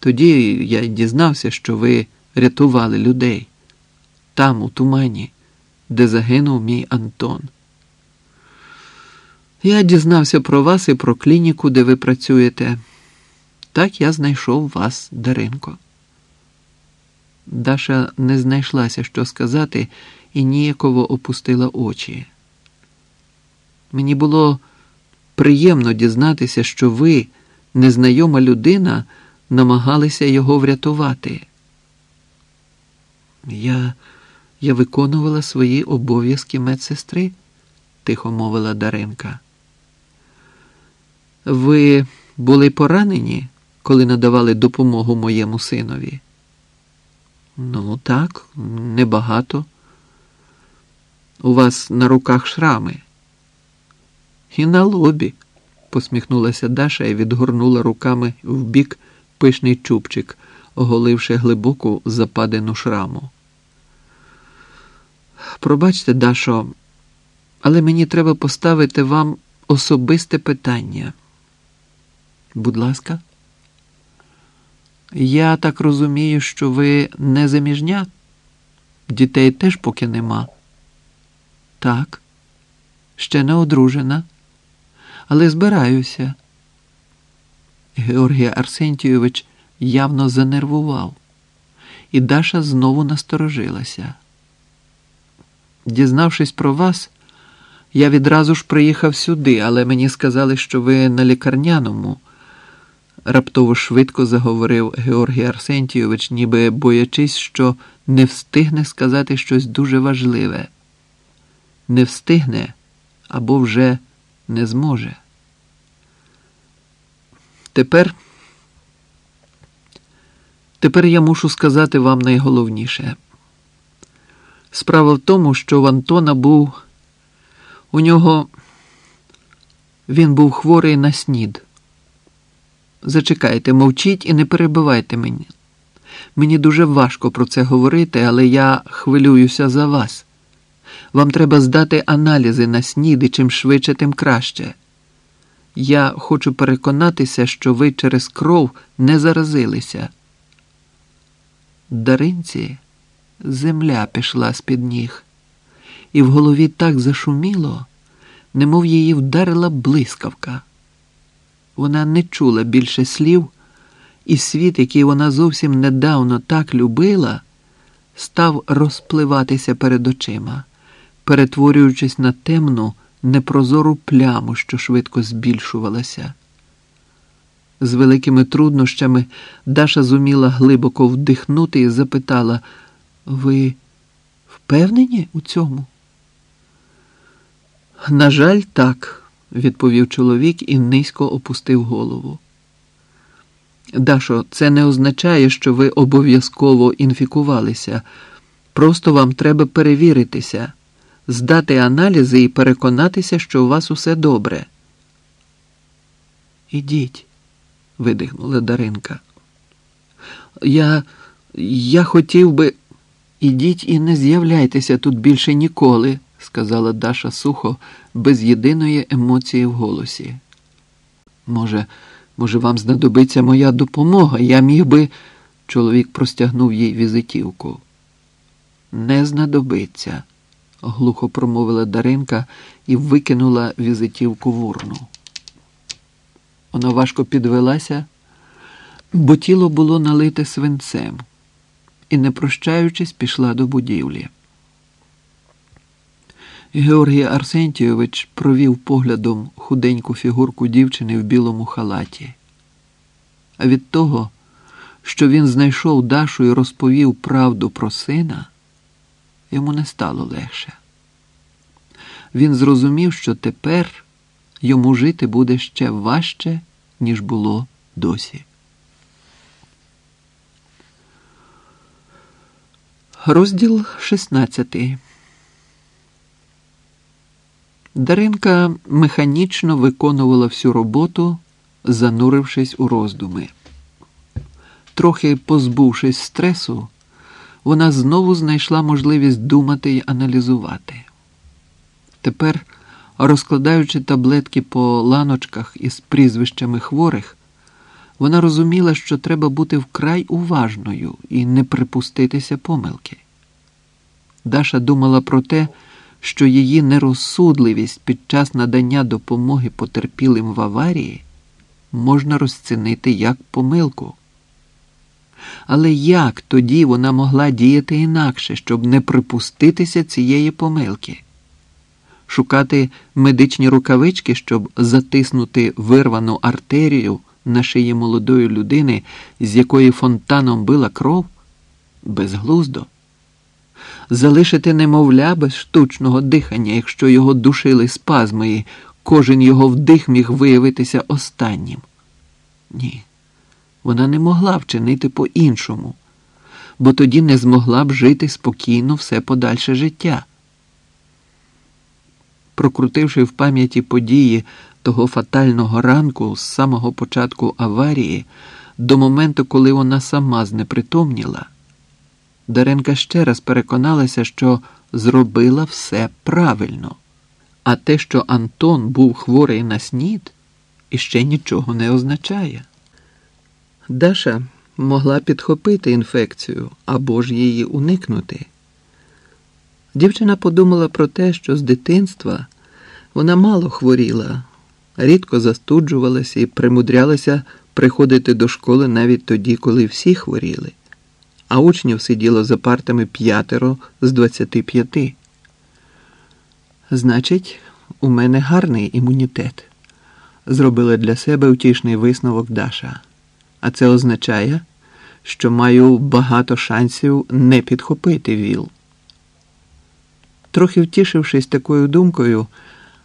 Тоді я дізнався, що ви рятували людей там, у тумані, де загинув мій Антон. Я дізнався про вас і про клініку, де ви працюєте. Так я знайшов вас, Даринко. Даша не знайшлася, що сказати, і ніяково опустила очі. Мені було приємно дізнатися, що ви, незнайома людина, намагалися його врятувати. Я я виконувала свої обов'язки медсестри, тихо мовила Даринка. Ви були поранені, коли надавали допомогу моєму синові? Ну, так, небагато. У вас на руках шрами. І на лобі, посміхнулася Даша і відгорнула руками в бік пишний чубчик, оголивши глибоку западену шраму. Пробачте, Дашо, але мені треба поставити вам особисте питання. Будь ласка, я так розумію, що ви не заміжня? Дітей теж поки нема. Так, ще не одружена, але збираюся. Георгій Арсентійович явно занервував, і Даша знову насторожилася. Дізнавшись про вас, я відразу ж приїхав сюди, але мені сказали, що ви на лікарняному. Раптово швидко заговорив Георгій Арсентійович, ніби боячись, що не встигне сказати щось дуже важливе. Не встигне або вже не зможе. Тепер, Тепер я мушу сказати вам найголовніше. Справа в тому, що в Антона був у нього він був хворий на снід. Зачекайте, мовчіть і не перебивайте мені. Мені дуже важко про це говорити, але я хвилююся за вас. Вам треба здати аналізи на снід і чим швидше, тим краще. Я хочу переконатися, що ви через кров не заразилися. Даринці земля пішла з під ніг, і в голові так зашуміло, немов її вдарила блискавка. Вона не чула більше слів, і світ, який вона зовсім недавно так любила, став розпливатися перед очима, перетворюючись на темну, непрозору пляму, що швидко збільшувалася. З великими труднощами Даша зуміла глибоко вдихнути і запитала: Ви впевнені у цьому? На жаль, так відповів чоловік і низько опустив голову. Дашо, це не означає, що ви обов'язково інфікувалися. Просто вам треба перевіритися, здати аналізи і переконатися, що у вас усе добре. Ідіть, видихнула Даринка. Я я хотів би. Ідіть і не з'являйтеся тут більше ніколи сказала Даша сухо, без єдиної емоції в голосі. Може, може, вам знадобиться моя допомога? Я міг би. Чоловік простягнув їй візитівку. Не знадобиться, глухо промовила Даринка і викинула візитівку в урну. Вона важко підвелася, бо тіло було налите свинцем і, не прощаючись, пішла до будівлі. Георгій Арсентійович провів поглядом худеньку фігурку дівчини в білому халаті. А від того, що він знайшов Дашу і розповів правду про сина, йому не стало легше. Він зрозумів, що тепер йому жити буде ще важче, ніж було досі. Розділ шістнадцятий. Даринка механічно виконувала всю роботу, занурившись у роздуми. Трохи позбувшись стресу, вона знову знайшла можливість думати й аналізувати. Тепер, розкладаючи таблетки по ланочках із прізвищами хворих, Вона розуміла, що треба бути вкрай уважною і не припуститися помилки. Даша думала про те, що її нерозсудливість під час надання допомоги потерпілим в аварії можна розцінити як помилку. Але як тоді вона могла діяти інакше, щоб не припуститися цієї помилки? Шукати медичні рукавички, щоб затиснути вирвану артерію на шиї молодої людини, з якої фонтаном била кров? Безглуздо. Залишити немовля без штучного дихання, якщо його душили спазми, і кожен його вдих міг виявитися останнім. Ні, вона не могла вчинити по-іншому, бо тоді не змогла б жити спокійно все подальше життя. Прокрутивши в пам'яті події того фатального ранку з самого початку аварії до моменту, коли вона сама знепритомніла, Даренка ще раз переконалася, що зробила все правильно, а те, що Антон був хворий на снід, іще нічого не означає. Даша могла підхопити інфекцію або ж її уникнути. Дівчина подумала про те, що з дитинства вона мало хворіла, рідко застуджувалася і примудрялася приходити до школи навіть тоді, коли всі хворіли, а учнів сиділо за партами п'ятеро з двадцяти п'яти. Значить, у мене гарний імунітет, зробила для себе утішний висновок Даша. А це означає, що маю багато шансів не підхопити ВІЛ. Трохи втішившись такою думкою,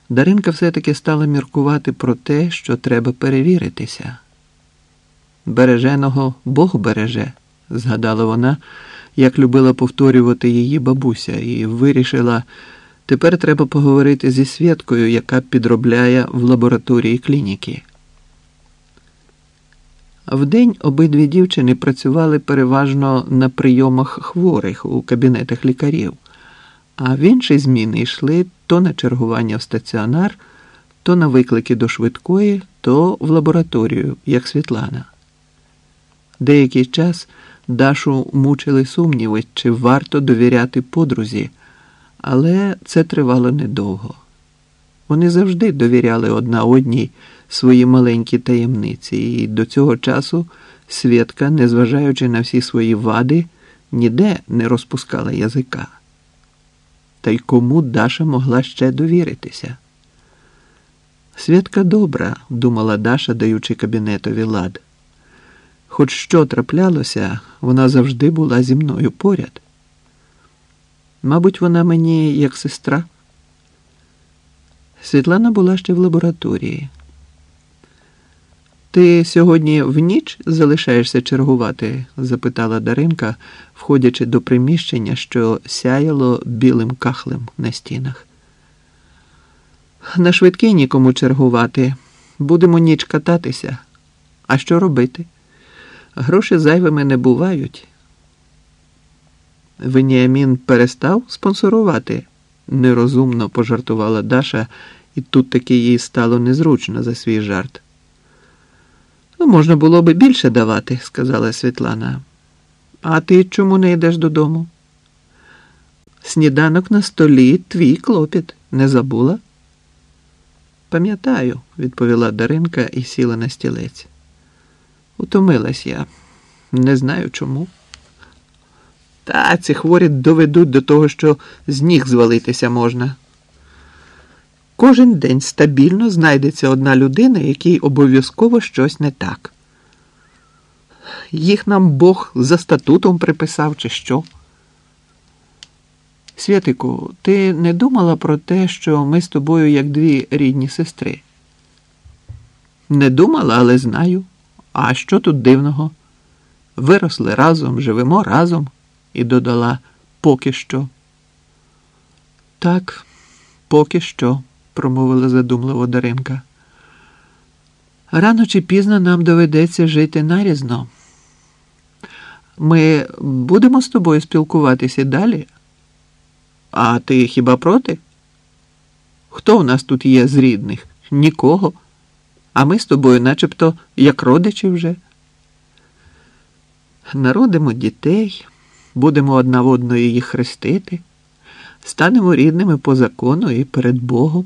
Даринка все-таки стала міркувати про те, що треба перевіритися. Береженого Бог береже, згадала вона, як любила повторювати її бабуся, і вирішила, тепер треба поговорити зі Святкою, яка підробляє в лабораторії клініки. Вдень обидві дівчини працювали переважно на прийомах хворих у кабінетах лікарів, а в інші зміни йшли то на чергування в стаціонар, то на виклики до швидкої, то в лабораторію, як Світлана. Деякий час Дашу мучили сумніви, чи варто довіряти подрузі, але це тривало недовго. Вони завжди довіряли одна одній свої маленькі таємниці, і до цього часу Свєтка, незважаючи на всі свої вади, ніде не розпускала язика. Та й кому Даша могла ще довіритися? Святка добра, думала Даша, даючи кабінетові лад. Хоч що траплялося, вона завжди була зі мною поряд. Мабуть, вона мені як сестра. Світлана була ще в лабораторії. Ти сьогодні в ніч залишаєшся чергувати? запитала Даринка, входячи до приміщення, що сяяло білим кахлем на стінах. На швидкій нікому чергувати. Будемо ніч кататися. А що робити? Гроші зайвими не бувають. Веніамін перестав спонсорувати, нерозумно пожартувала Даша, і тут таки їй стало незручно за свій жарт. Ну, можна було би більше давати, сказала Світлана. А ти чому не йдеш додому? Сніданок на столі твій клопіт, не забула? Пам'ятаю, відповіла Даринка і сіла на стілець. Утомилась я, не знаю чому. Та ці хворі доведуть до того, що з ніг звалитися можна. Кожен день стабільно знайдеться одна людина, якій обов'язково щось не так. Їх нам Бог за статутом приписав, чи що. Святику, ти не думала про те, що ми з тобою як дві рідні сестри? Не думала, але знаю. А що тут дивного? Виросли разом, живемо разом, і додала поки що. Так, поки що промовила задумливо Даринка. Рано чи пізно нам доведеться жити нарізно. Ми будемо з тобою спілкуватися далі? А ти хіба проти? Хто в нас тут є з рідних? Нікого. А ми з тобою начебто як родичі вже. народимо дітей, будемо одна в одної їх хрестити, станемо рідними по закону і перед Богом.